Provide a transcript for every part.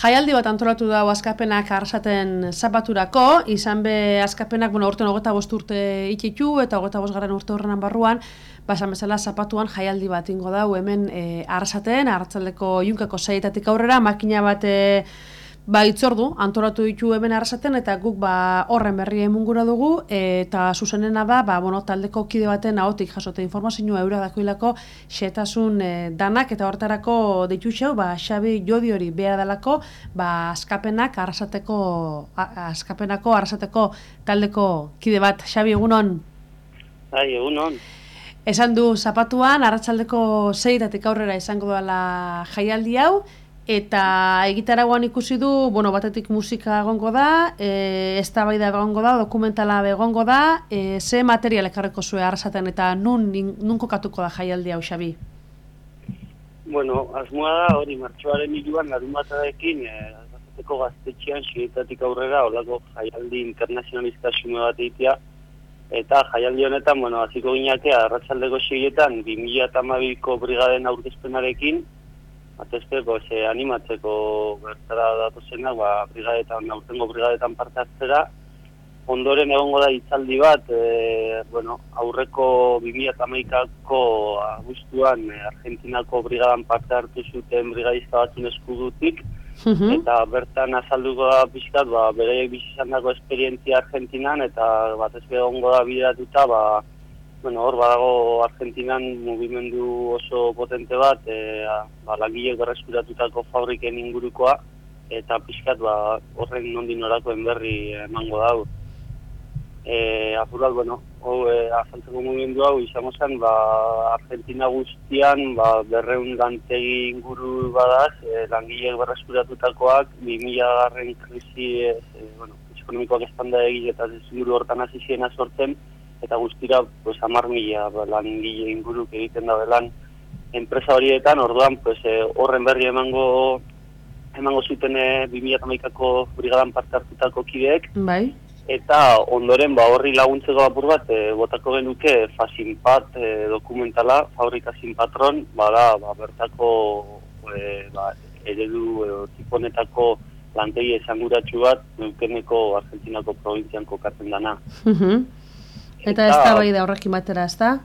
Jaialdi bat antolatu dago askapenak arrasaten zapaturako, izan be askapenak, bueno, urten hogeta bost urte ikitu eta hogeta bost garen urte horrenan barruan, basan bezala zapatuan jaialdi bat ingo dau hemen e, arrasaten, arratzaldeko junkako zaietatik aurrera, makina bat e, ba, itzordu, antolatu ditu hemen arrasaten, eta guk ba, horren berri emungura dugu, eta zuzenena da, ba, bueno, taldeko kide baten ahotik jasote informazioa eura dakoilako xetasun e, danak, eta hortarako ditu xau, ba, xabi jodi hori behar dalako, ba, askapenak arrasateko, askapenako arrasateko taldeko kide bat, xabi egunon? Bai, egunon. Esan du zapatuan, arratsaldeko zeiratik aurrera izango dela jaialdi hau, Eta egitaragoan ikusi du, bueno, batetik musika egongo da, e, eztabaida egongo da, dokumentala egongo da, e, ze material ekarreko zuen arrasaten eta nun, nun kokatuko da jaialdi hau, Xabi? Bueno, asmoa da, hori, martxoaren iluan, larun batarekin, e, azateko gaztetxean, sigetatik aurrera, holako jaialdi internazionalista xume bat egitea, eta jaialdi honetan, bueno, hasiko gineakea, arratsaldeko sigetan, 2008ko brigaden aurkezpenarekin, atesteko, ze animatzeko bertara datu zenak, ba, brigadetan, aurtengo brigadetan parte hartzera, ondoren egongo da itzaldi bat, e, bueno, aurreko 2008ko abuztuan e, Argentinako brigadan parte hartu zuten brigadista batzun eskudutik, mhm. eta bertan azalduko da pixkat, ba, bere bizizan dago esperientzia Argentinan, eta bat ez egongo da bideratuta, ba, bueno, hor badago Argentinan mugimendu oso potente bat, e, ba, langilek berreskuratutako fabriken ingurukoa, eta pixkat ba, horren nondin orakoen berri emango dau. E, apurat, bueno, hau, e, azaltzeko mugimendu hau, izan ba, Argentina guztian, ba, berreun gantegi inguru badaz, e, langilek berreskuratutakoak, 2000 garren krisi, e, bueno, ekonomikoak estanda egin eta zinguru hortan hasi ziena sortzen, eta guztira pues, amar mila ba, lan ingile inguruk egiten da lan enpresa horietan, orduan pues, e, horren berri emango emango zuten e, 2008ko brigadan parte hartutako kideek, bai. eta ondoren ba, horri laguntzeko apur bat, e, botako genuke fasinpat e, dokumentala, fabrika patron, bada ba, bertako e, ba, eredu e, tiponetako lantegi esanguratsu bat, neukeneko Argentinako provintzian kokatzen dana. Mhm. Eta ez da bai da horrekin batera, ez da?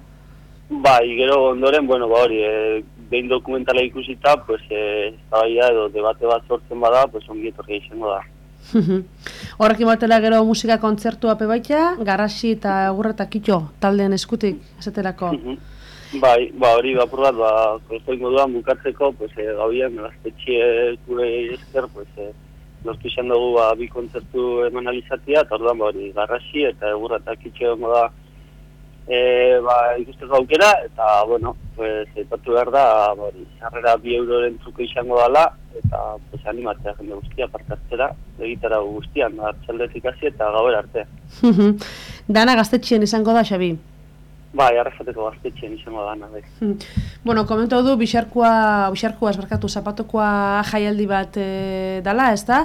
Bai, gero ondoren, bueno, ba hori, e, behin dokumentala ikusita, pues, e, bai da, edo debate bat sortzen bada, pues, ongi etorri izango da. Horrekin batera gero musika kontzertu ape baita, garrasi eta gurretak ito, taldean eskutik, esaterako. bai, ba hori, ba, bat, ba, konzoi moduan bukatzeko, pues, e, gauian, gaztetxe gure esker, pues, e, lortu izan dugu ba, bi kontzertu eman alizatia, eta orduan ba, hori garrasi eta egurra eta kitxe da e, ba, ikusteko aukera, eta, bueno, pues, epatu behar da, ba, hori, sarrera bi euroren truko izango dela, eta pues, animatzea jende guztia partartzera, egitara guztian, hartxaldetik hasi eta gauer arte. Dana gaztetxien izango da, Xabi? Bai, arrasateko gaztetxean izango da, nahi. Hmm. Bueno, komentu du, bixarkua, bixarkua esbarkatu zapatokoa jaialdi bat e, dala, ez da?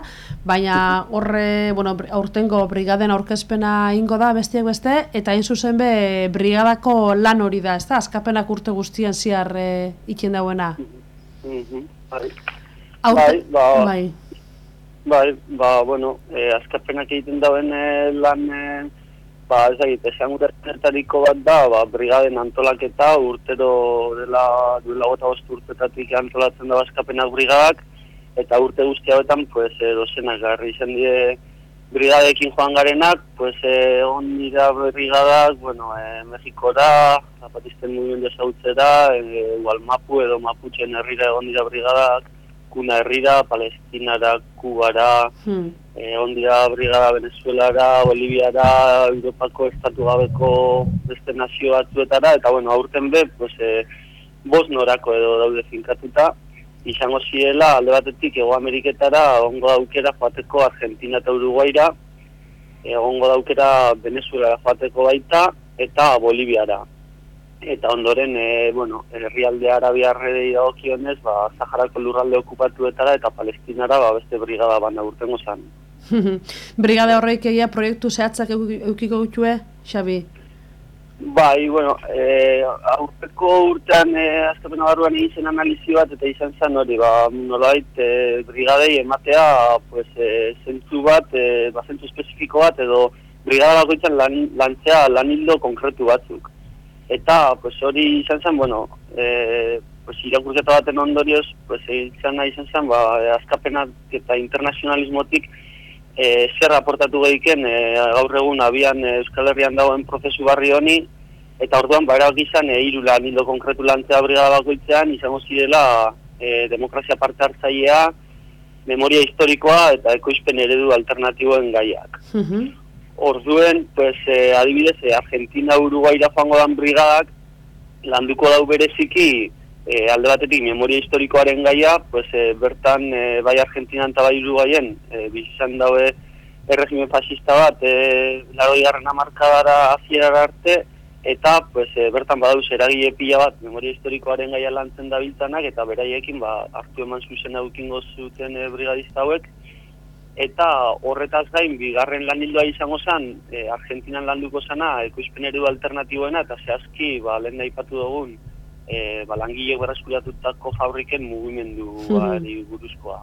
Baina horre, bueno, aurtengo brigaden aurkezpena ingo da, bestiak beste, eta hain zuzen be, brigadako lan hori da, ez da? Azkapenak urte guztian ziar e, ikien dauena. Mm bai. bai, ba, bai. Bai, ba, bueno, eh, azkapenak egiten dauen eh, lan... Eh, ba, ez egit, esan urtertariko bat da, ba, brigaden antolaketa, urtero dela, duela gota urtetatik antolatzen da baskapenak brigadak, eta urte guzti hauetan, pues, e, dozenak garri izan die brigadekin joan garenak, pues, e, dira brigadak, bueno, e, Mexikora, zapatisten mugien desautzera, e, igual Mapu edo Maputxen herrira egon dira brigadak, kuna herrira, palestinara, kubara, hmm. E, ondira brigada venezuelara, boliviara, europako estatu gabeko beste nazio batzuetara, eta bueno, aurten be, pues, e, bos norako edo daude finkatuta, izango ziela, alde batetik, ego Ameriketara, ongo daukera joateko Argentina eta Uruguaira, egongo daukera Venezuela joateko baita, eta Boliviara eta ondoren e, bueno, herrialde arabiarrei dagokionez, ba Saharako lurralde okupatuetara eta Palestinara ba beste brigada bana urtengo zan. brigada horreik egia proiektu zehatzak eukiko gutxue, Xabi? Bai, bueno, eh, aurreko urtean eh, azkapen barruan egin zen analizi bat eta izan zen hori, ba, nolait, eh, brigadei ematea, pues, eh, zentzu bat, eh, ba, zentzu espezifiko bat, edo brigada bakoitzan lan, lantzea lan konkretu batzuk. Eta, pues, hori izan zen, bueno, eh, pues, irakurketa baten ondorioz, pues, izan nahi izan zen, ba, azkapenak eta internazionalismotik, e, zer aportatu gehiken e, gaur egun abian e, Euskal Herrian dagoen prozesu barri honi, eta orduan baira gizan e, iru lan konkretu lantzea brigada bakoitzean, izango zirela e, demokrazia parte hartzailea, memoria historikoa eta ekoizpen eredu alternatiboen gaiak. Orduen, pues, e, adibidez, e, Argentina Uruguaira joango dan brigadak, landuko dau bereziki, e, alde batetik memoria historikoaren gaia, pues, e, bertan e, bai Argentinan eta bai Uruguayen e, bizizan daue erregimen fascista bat e, laro igarren amarkadara azierara arte, eta pues, e, bertan badauz eragile pila bat memoria historikoaren gaia lantzen dabiltzanak, eta beraiekin ba, hartu eman zuzen aukingo zuten e, brigadista hauek, eta horretaz gain, bigarren lan hildoa izango zen, e, Argentinan landuko zana, ekoizpen eredu alternatiboena, eta zehazki, ba, lehen daipatu dugun, e, ba, langile berreskuratutako fabriken mugimendu buruzkoa.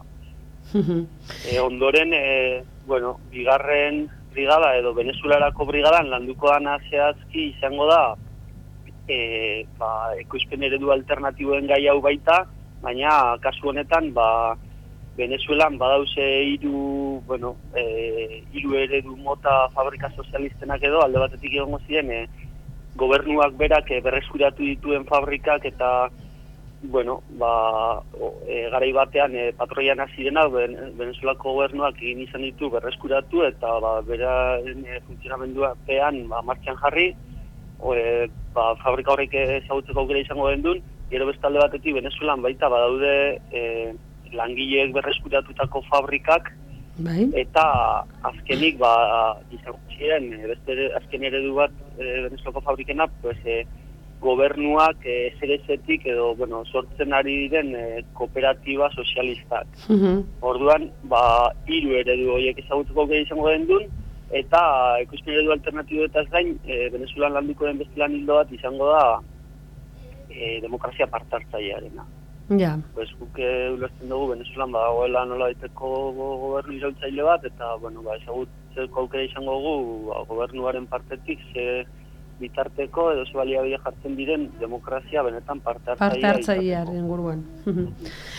e, ondoren, e, bueno, bigarren brigada edo Venezuelarako brigadan landuko dana zehazki izango da e, ba, ekoizpen eredu alternatiboen gai hau baita, baina kasu honetan ba, Venezuelan badauze hiru, bueno, e, hiru eredu mota fabrika sozialistenak edo alde batetik egongo ziren e, gobernuak berak e, berreskuratu dituen fabrikak eta bueno, ba, e, garai batean e, patroian hasi dena Venezuelako gobernuak egin izan ditu berreskuratu eta ba, bera e, funtzionamendua pean ba, martxan jarri o, e, ba, fabrika horrek ezagutzeko aukera izango den duen gero bestalde batetik Venezuelan baita badaude e, langileek berreskuratutako fabrikak Bai. Eta azkenik ba izan ziren eh, beste azken eredu bat e, Venezuelako fabrikena, pues e, gobernuak e, edo bueno, sortzen ari diren e, kooperatiba sozialistak. Orduan, ba hiru eredu horiek ezagutuko gei izango den dun eta ikusten eredu alternatibo eta gain, e, Venezuelan landuko den beste lan hildo bat izango da e, demokrazia partartzailearena. Ja. Pues guk ulertzen dugu Venezuelan badagoela nola daiteko gobernu irautzaile bat eta bueno, ba ezagutzeko aukera izango dugu ba, gobernuaren partetik ze bitarteko edo baliabide jartzen diren demokrazia benetan parte hartzailearen inguruan.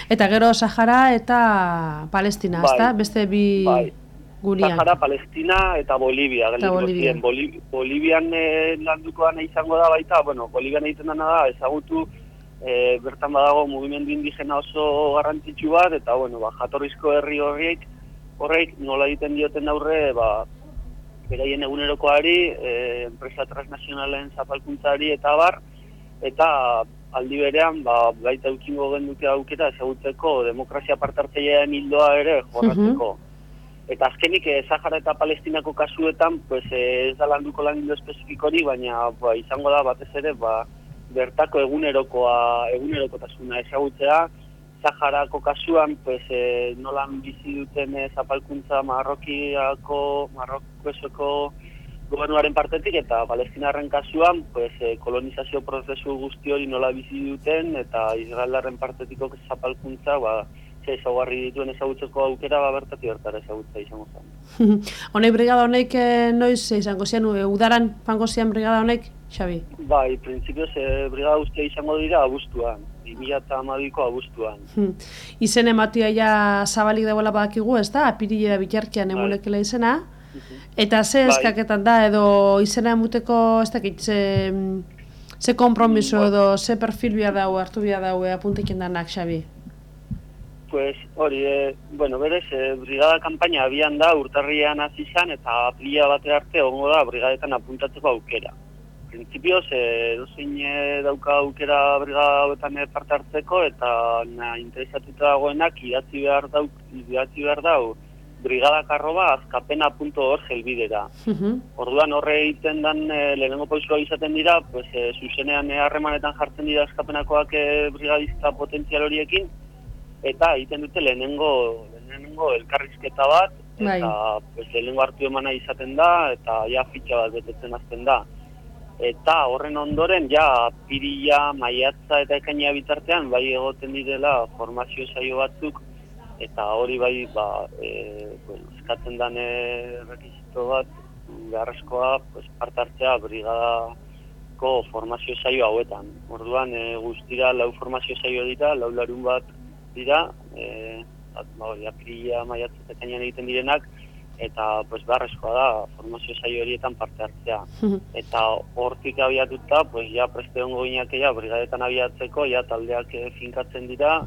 eta gero Sahara eta Palestina, bai, ezta? Beste bi bai. Gurian. Sahara, Palestina eta Bolivia. Eta Bolivia. Bolivian eh, landuko izango da baita, bueno, Bolivian egiten dana da, ezagutu e, bertan badago mugimendu indigena oso garrantzitsu bat, eta bueno, ba, jatorrizko herri horriek, horreik nola egiten dioten aurre, ba, beraien egunerokoari, e, enpresa transnazionalen zapalkuntzari eta bar, eta aldi berean, ba, baita ukingo genduke aukera, ezagutzeko demokrazia partartzeilean hildoa ere jorratzeko. Eta azkenik, eh, Zahara eta Palestinako kasuetan, pues, eh, ez da landuko lan espezifikorik, baina ba, izango da batez ere, ba, bertako egunerokoa egunerokotasuna ezagutzea Saharako kasuan pues e, nolan bizi duten e, zapalkuntza Marrokiako Marrokoeseko gobernuaren partetik eta Palestinarren kasuan pues e, kolonizazio prozesu guzti hori nola bizi duten eta Israelaren partetiko zapalkuntza ba ze ezaugarri dituen ezagutzeko aukera ba bertati bertara ezagutza izango zen. Honek brigada honek noiz izango zian udaran fango zian brigada honek Xabi? Bai, prinsipioz, e, brigada guztia izango dira abuztuan, 2008ko abuztuan. Hmm. Izen ematia ja zabalik dagoela badakigu, ez da? Apirile da bitarkian bai. emulekela izena. Mhm. Eta ze bai. eskaketan da, edo izena emuteko, ez dakit, ze, ze kompromiso bai. edo, ze perfil bia dau, hartu bia dau, apuntekin danak, Xabi? Pues, hori, e, bueno, berez, e, brigada kampaina abian da, urtarrian hasi izan, eta apila bate arte, ongo da, brigadetan apuntatzeko aukera prinsipioz, e, dozin e, dauka aukera brigada hauetan e, parte hartzeko, eta na, interesatuta dagoenak idatzi behar dauk, idatzi behar dau, brigadakarroba azkapena.org helbidera. Orduan horre egiten dan e, lehenengo pausua izaten dira, pues, e, zuzenean harremanetan jartzen dira azkapenakoak e, brigadista potentzial horiekin, eta egiten dute lehenengo, lehenengo elkarrizketa bat, bai. eta pues, lehenengo hartu emana izaten da, eta ja fitxa bat betetzen azten da eta horren ondoren ja pirila, maiatza eta ekaina bitartean bai egoten direla formazio saio batzuk eta hori bai ba, e, bueno, eskatzen dane rekizito bat beharrezkoa pues, parte hartzea brigadako formazio saio hauetan. Orduan e, guztira lau formazio saio dira, lau larun bat dira, e, ba, hori apirila, maiatza eta ekainan egiten direnak, eta pues beharrezkoa da formazio saio horietan parte hartzea. eta hortik abiatuta, pues ja preste hongo gineak ja, brigadetan abiatzeko, ja taldeak eh, finkatzen dira.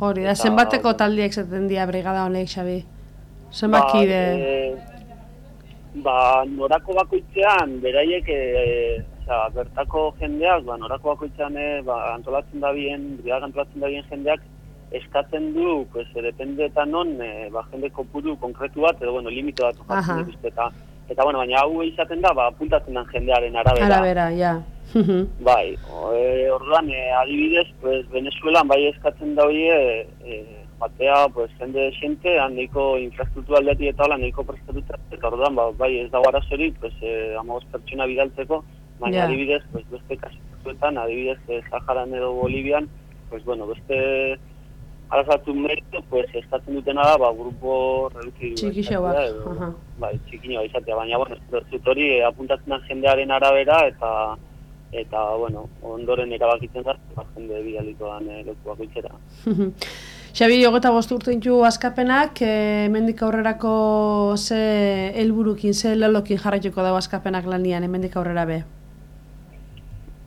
Hori da, zenbateko taldeak zaten dira brigada honek, Xabi? Zenbat ba, e, ba, norako bakoitzean, beraiek, e, oza, bertako jendeak, ba, norako bakoitzean, e, ba, antolatzen da bien, brigada antolatzen da bien jendeak, eskatzen du, pues, depende eta non, e, ba, jende kopuru konkretu bat, edo, bueno, limito bat jartzen dituzte, eta, eta, bueno, baina hau izaten da, ba, apuntatzen den jendearen arabera. Arabera, ja. bai, e, orduan, e, adibidez, pues, Venezuelan bai eskatzen da hori, e, batea, pues, jende xente, handiko infrastruktura aldeti eta hola, handiko prestatuta, eta orduan, ba, bai, ez dago arazorik, pues, e, amagoz pertsona bidaltzeko, baina yeah. adibidez, pues, beste kasuetan, adibidez, e, Saharan edo Bolivian, pues, bueno, beste arazatu meritu, pues, eskatzen dutena da, ba, grupo reduzidu. Txikixo bat. Bai, txikino izatea, baina, bueno, zut hori eh, apuntatzen da jendearen arabera, eta, eta, bueno, ondoren erabakitzen da, ba, jende bidalikoan e, leku bakoitzera. Xabi, jogeta bostu urte intu askapenak, e, aurrerako ze helburukin, ze lelokin jarraituko dago askapenak lanian, emendik aurrera be?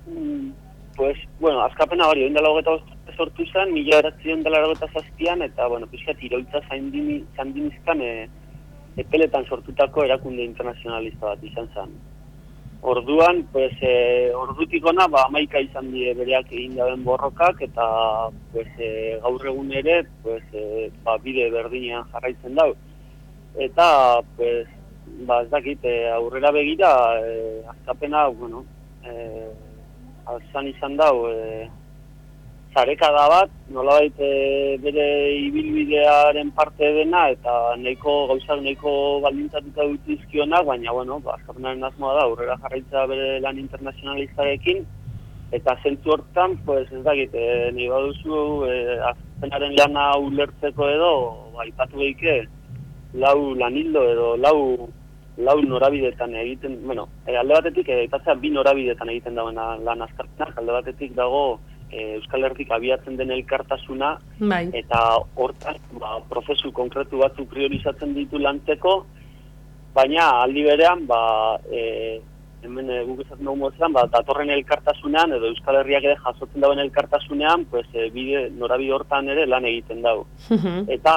Mm, pues, bueno, askapena hori, oindela hogeta bostu sortu zen, mila eratzion dela eragota zazpian, eta, bueno, pixkat, iroitza zaindinizkan e, epeletan sortutako erakunde internazionalista bat izan zen. Orduan, pues, e, ordutik ona, ba, amaika izan die bereak egin daben borrokak, eta pues, e, gaur egun ere, pues, e, ba, bide berdinean jarraitzen dau. Eta, pues, ba, ez dakit, e, aurrera begira, e, azkapena, bueno, e, alzan izan dau, e, zarekada bat, nolabait e, bere ibilbidearen parte dena eta nahiko gauzak nahiko baldintzatuta dut izkionak, baina bueno, ba, azkapenaren asmoa da, aurrera jarraitza bere lan internazionalistarekin, eta zentzu hortan, pues, ez dakit, e, nahi baduzu e, azkapenaren lana ulertzeko edo, ba, ipatu behike, lau lanildo edo lau lau norabidetan egiten, bueno, e, alde batetik, e, bi norabidetan egiten dagoen lan azkarpenak, alde batetik dago, e, Euskal Herrik abiatzen den elkartasuna bai. eta hortan ba, prozesu konkretu batzu priorizatzen ditu lantzeko, baina aldi berean ba, e, hemen e, guk esaten dugu mozean, ba, datorren elkartasunean edo Euskal Herriak ere jasotzen dauen elkartasunean, pues, e, bide, norabide hortan ere lan egiten dago. eta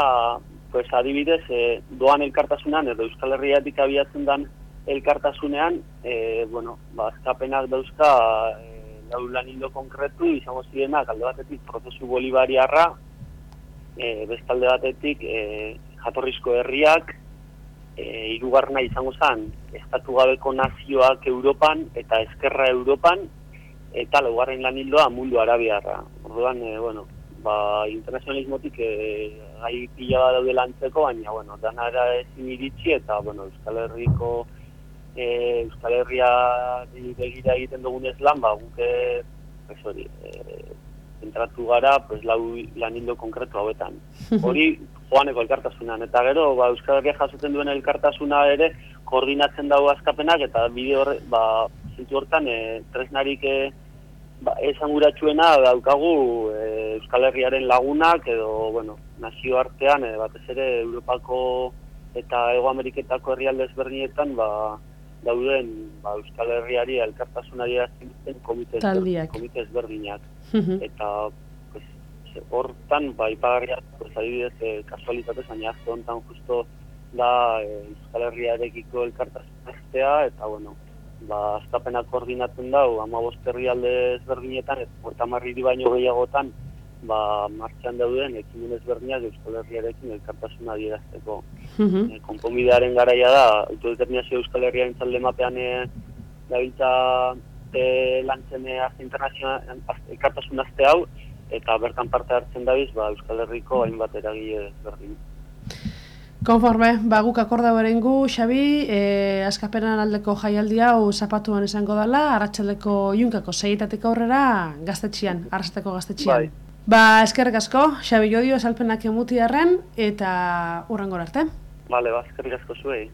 pues, adibidez, e, doan elkartasunean edo Euskal Herriatik abiatzen den elkartasunean, e, bueno, ba, dauzka e, lau lan hildo konkretu, izango zirenak alde batetik prozesu bolibariarra, e, bestalde batetik e, jatorrizko herriak, e, irugarna izango zen, estatu gabeko nazioak Europan eta eskerra Europan, eta laugarren lan hildoa mundu arabiarra. Orduan, e, bueno, ba, internazionalismotik e, gai pila daude lantzeko, baina, bueno, danara ezin iritsi eta, bueno, Euskal Herriko e, Euskal Herria begira egiten dugun ez lan, ba, guke, ez hori, e, entratu gara, pues, lau lan hildo konkretu hauetan. Hori, joaneko elkartasunan, eta gero, ba, Euskal Herria jasotzen duen elkartasuna ere, koordinatzen dago azkapenak, eta bide horre, ba, zintu hortan, e, tresnarik e, ba, esan guratxuena daukagu e, Euskal Herriaren lagunak, edo, bueno, nazio artean, e, batez ere, Europako eta Ego Ameriketako herrialde ezberdinetan, ba, dauden ba, Euskal Herriari elkartasunari azten komitez, komitez berdinak. eta pues, hortan, ba, ipagarria, pues, adibidez, eh, kasualitatez, baina azte honetan justo da eh, Euskal Herriarekiko elkartasunaztea, eta bueno, ba, azkapena koordinatzen dau, ama herrialde ezberdinetan, eta porta marri baino gehiagotan, ba, martxan dauden ekimen ezberdinak Euskal Herriarekin elkartasuna adierazteko. Mm -hmm. konponbidearen garaia da, autodeterminazio Euskal Herriaren txalde mapean e, gabiltza e, lantzen elkartasun azte hau, eta bertan parte hartzen dabiz ba, Euskal Herriko hainbat eragile ezberdin. Konforme, ba, guk akorda berengu, Xabi, e, askapenan aldeko jaialdi hau zapatuan izango dela, arratsaldeko iunkako zeietatik aurrera gaztetxian, arrasteko gaztetxian. Bai. Ba, eskerrik asko, Xabi Jodio, salpenak emutiarren, eta urrangor arte. Bale, ba, eskerrik asko zuei.